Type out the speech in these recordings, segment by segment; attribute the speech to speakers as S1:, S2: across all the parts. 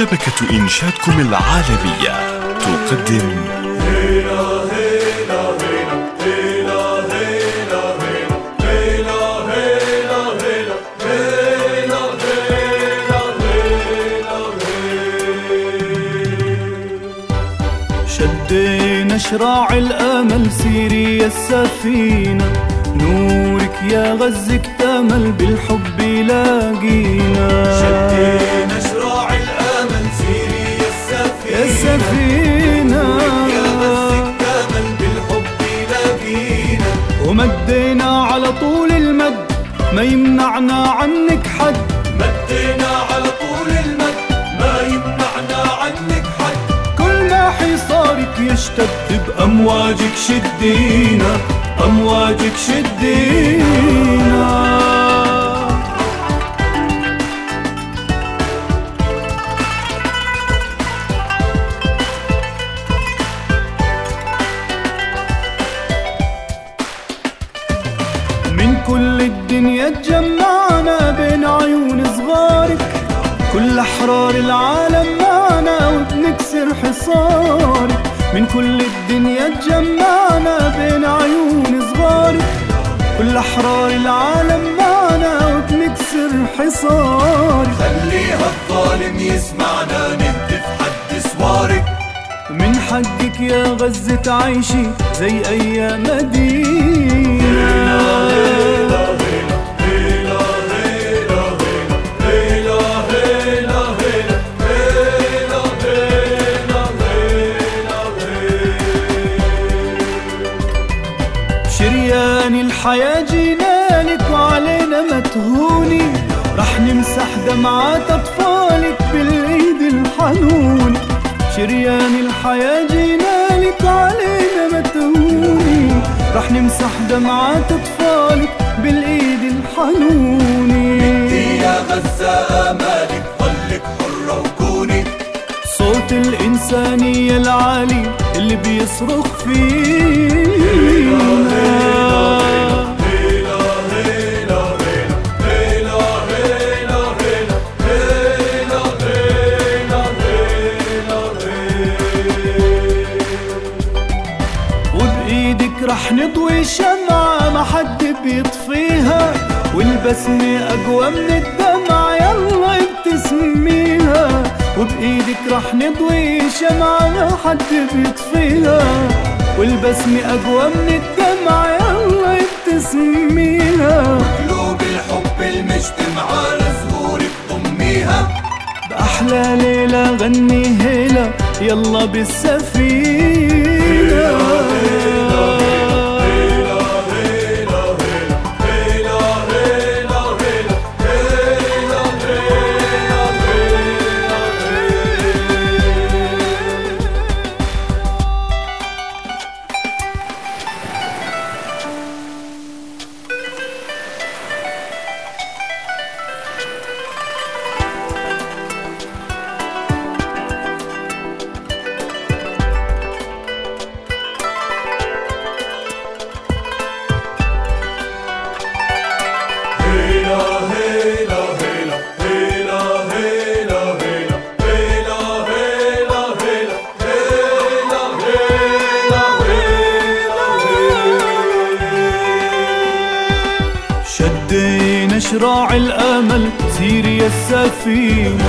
S1: شبكة إنشادكم العالمية. تقدم.
S2: شدينا شراع الأمل سيري يا السفينة. نورك يا غز اكتمل بالحب لاقينا. ومدينا على طول المد ما يمنعنا عنك حد.
S3: مدينا على طول المد ما يمنعنا عنك حد.
S2: كل ما حصارك يشتد بأمواجك شدينا أمواجك شدينا. الدنيا تجمعنا بين عيون صغارك. كل أحرار العالم معنا وبنكسر حصارك. من كل الدنيا تجمعنا بين عيون صغارك. كل أحرار العالم معنا وبنكسر حصارك.
S3: خليها الظالم يسمعنا نهتف حد سوارك.
S2: من حقك يا غزة تعيشي زي أيام مدينة. شريان الحياة جينالك وعلينا ما تهوني رح نمسح دمعات أطفالك بالإيد الحنونة شريان الحياة جينالك وعلينا ما تهوني رح نمسح دمعات أطفالك بالإيد الحنونة
S3: يا غزة آمالك ضلك حرة وكوني.
S2: صوت الإنسانية العالي اللي بيصرخ فينا شمعة ما حد بيطفيها والبسمة أقوى من الدمع يلا ابتسميها وبإيدك رح نضوي شمعة ما حد بيطفيها. والبسمة أقوى من الدمع يلا ابتسميها
S3: قلوب الحب المجتمعة لزهورك ضميها
S2: بأحلى ليلة غني هيلا يلا بالسفينة. شراع الأمل سيري يا السفينة.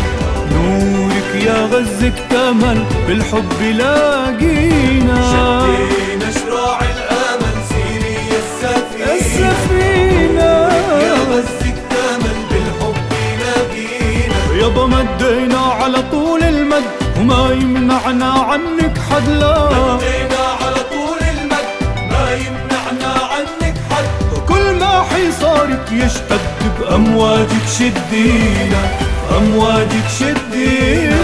S2: نورك يا غز اكتمل بالحب لاقينا
S3: شدينا شراع الأمل سيري يا
S2: السفينة.
S3: يا غزك تامل بالحب لاقينا
S2: يابا مدينا على طول المد وما يمنعنا عنك حد لا.
S3: مدينا على طول المد ما يمنعنا عنك حد.
S2: كل ما حصارك يشتد بأمواجك شدينا أمواجك شدينا.